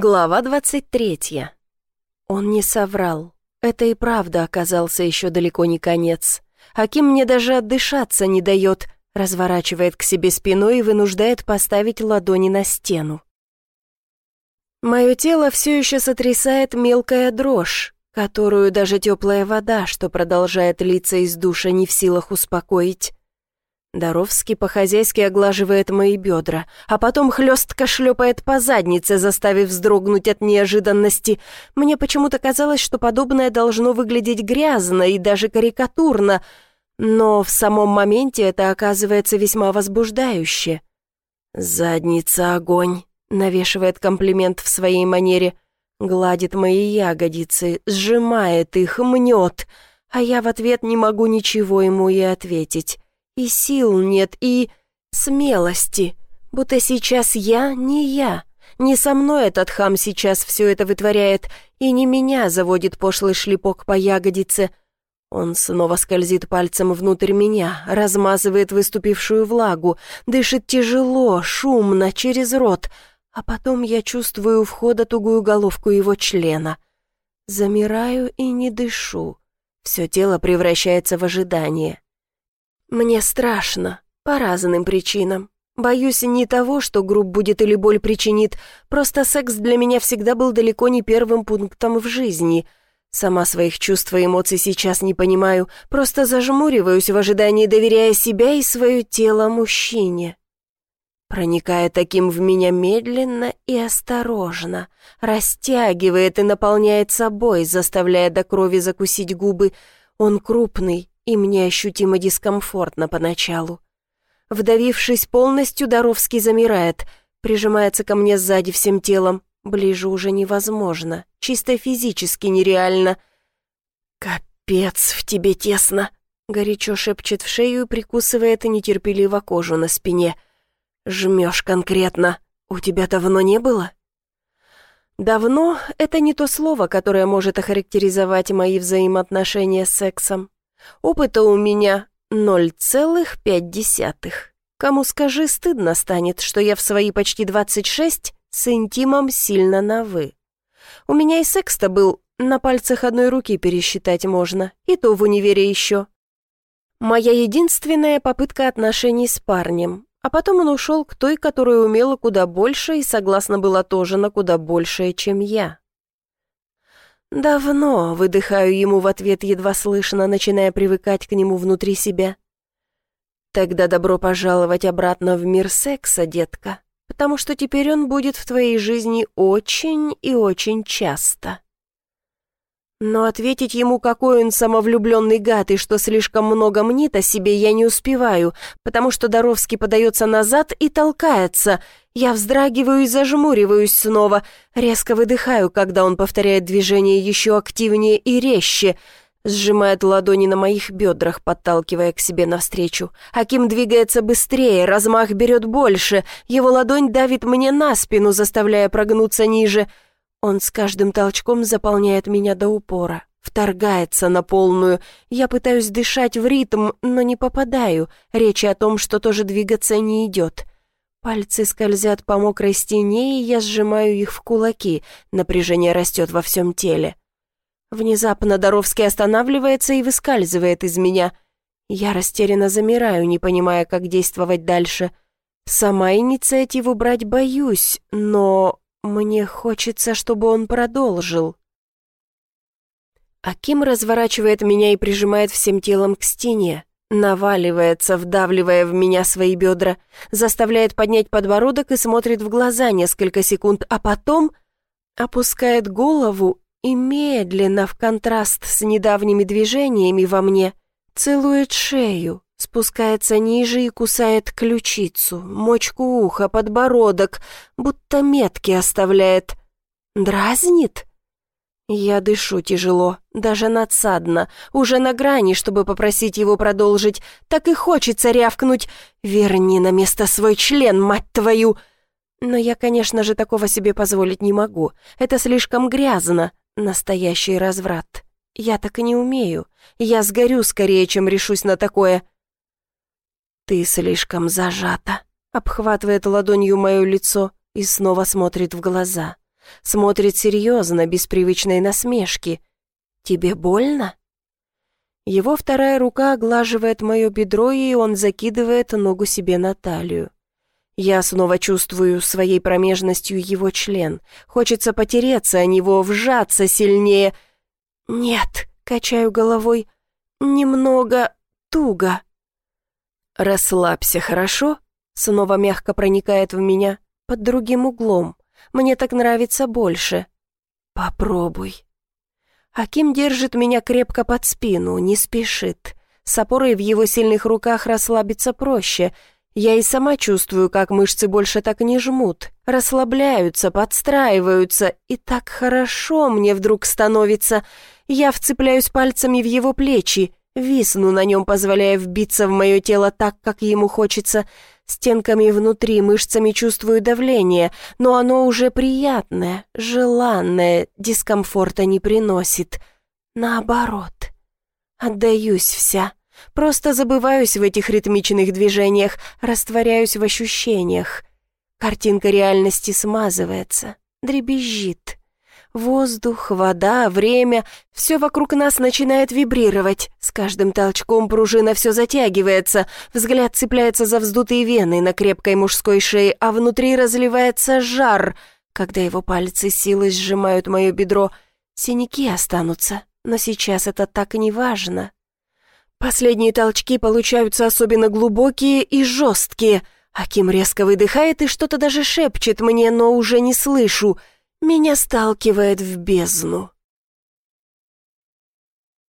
Глава 23. Он не соврал. Это и правда оказался еще далеко не конец. Аким мне даже отдышаться не дает, разворачивает к себе спиной и вынуждает поставить ладони на стену. Мое тело все еще сотрясает мелкая дрожь, которую даже теплая вода, что продолжает литься из душа, не в силах успокоить. Доровский по-хозяйски оглаживает мои бедра, а потом хлестко шлепает по заднице, заставив вздрогнуть от неожиданности. Мне почему-то казалось, что подобное должно выглядеть грязно и даже карикатурно, но в самом моменте это оказывается весьма возбуждающе. «Задница огонь», — навешивает комплимент в своей манере, гладит мои ягодицы, сжимает их, мнет, а я в ответ не могу ничего ему и ответить. И сил нет, и смелости. Будто сейчас я не я. Не со мной этот хам сейчас все это вытворяет, и не меня заводит пошлый шлепок по ягодице. Он снова скользит пальцем внутрь меня, размазывает выступившую влагу, дышит тяжело, шумно, через рот, а потом я чувствую у входа тугую головку его члена. Замираю и не дышу. Все тело превращается в ожидание. Мне страшно, по разным причинам. Боюсь не того, что груб будет или боль причинит, просто секс для меня всегда был далеко не первым пунктом в жизни. Сама своих чувств и эмоций сейчас не понимаю, просто зажмуриваюсь в ожидании, доверяя себя и свое тело мужчине. Проникая таким в меня медленно и осторожно, растягивает и наполняет собой, заставляя до крови закусить губы. Он крупный, и мне ощутимо дискомфортно поначалу. Вдавившись полностью, Доровский замирает, прижимается ко мне сзади всем телом. Ближе уже невозможно, чисто физически нереально. «Капец, в тебе тесно!» — горячо шепчет в шею и прикусывает нетерпеливо кожу на спине. «Жмешь конкретно. У тебя давно не было?» «Давно» — это не то слово, которое может охарактеризовать мои взаимоотношения с сексом. Опыта у меня 0,5. Кому скажи, стыдно станет, что я в свои почти 26 с интимом сильно на «вы». У меня и секс-то был на пальцах одной руки пересчитать можно, и то в универе еще. Моя единственная попытка отношений с парнем, а потом он ушел к той, которая умела куда больше и согласна была тоже на куда большее, чем я. «Давно», — выдыхаю ему в ответ едва слышно, начиная привыкать к нему внутри себя. «Тогда добро пожаловать обратно в мир секса, детка, потому что теперь он будет в твоей жизни очень и очень часто». Но ответить ему, какой он самовлюбленный гад и что слишком много мнит о себе, я не успеваю, потому что Доровский подается назад и толкается. Я вздрагиваю и зажмуриваюсь снова, резко выдыхаю, когда он повторяет движение еще активнее и резче, сжимает ладони на моих бедрах, подталкивая к себе навстречу. Аким двигается быстрее, размах берет больше, его ладонь давит мне на спину, заставляя прогнуться ниже — он с каждым толчком заполняет меня до упора, вторгается на полную. Я пытаюсь дышать в ритм, но не попадаю. Речи о том, что тоже двигаться не идет. Пальцы скользят по мокрой стене, и я сжимаю их в кулаки. Напряжение растет во всем теле. Внезапно Доровский останавливается и выскальзывает из меня. Я растерянно замираю, не понимая, как действовать дальше. Сама инициативу брать боюсь, но мне хочется, чтобы он продолжил. Аким разворачивает меня и прижимает всем телом к стене, наваливается, вдавливая в меня свои бедра, заставляет поднять подбородок и смотрит в глаза несколько секунд, а потом опускает голову и медленно, в контраст с недавними движениями во мне, целует шею, Спускается ниже и кусает ключицу, мочку уха, подбородок, будто метки оставляет. Дразнит? Я дышу тяжело, даже надсадно, уже на грани, чтобы попросить его продолжить. Так и хочется рявкнуть «Верни на место свой член, мать твою!» Но я, конечно же, такого себе позволить не могу. Это слишком грязно, настоящий разврат. Я так и не умею. Я сгорю скорее, чем решусь на такое. «Ты слишком зажата», — обхватывает ладонью мое лицо и снова смотрит в глаза. Смотрит серьезно, без привычной насмешки. «Тебе больно?» Его вторая рука оглаживает мое бедро, и он закидывает ногу себе на талию. Я снова чувствую своей промежностью его член. Хочется потереться о него, вжаться сильнее. «Нет», — качаю головой, — «немного туго». «Расслабься, хорошо?» — снова мягко проникает в меня, под другим углом. «Мне так нравится больше». «Попробуй». Аким держит меня крепко под спину, не спешит. С опорой в его сильных руках расслабиться проще — я и сама чувствую, как мышцы больше так не жмут, расслабляются, подстраиваются, и так хорошо мне вдруг становится. Я вцепляюсь пальцами в его плечи, висну на нем, позволяя вбиться в мое тело так, как ему хочется. Стенками внутри, мышцами чувствую давление, но оно уже приятное, желанное, дискомфорта не приносит. Наоборот, отдаюсь вся. Просто забываюсь в этих ритмичных движениях, растворяюсь в ощущениях. Картинка реальности смазывается, дребезжит. Воздух, вода, время — все вокруг нас начинает вибрировать. Каждым толчком пружина все затягивается, взгляд цепляется за вздутые вены на крепкой мужской шее, а внутри разливается жар, когда его пальцы силой сжимают мое бедро. Синяки останутся, но сейчас это так не важно. Последние толчки получаются особенно глубокие и жесткие. Аким резко выдыхает и что-то даже шепчет мне, но уже не слышу. Меня сталкивает в бездну.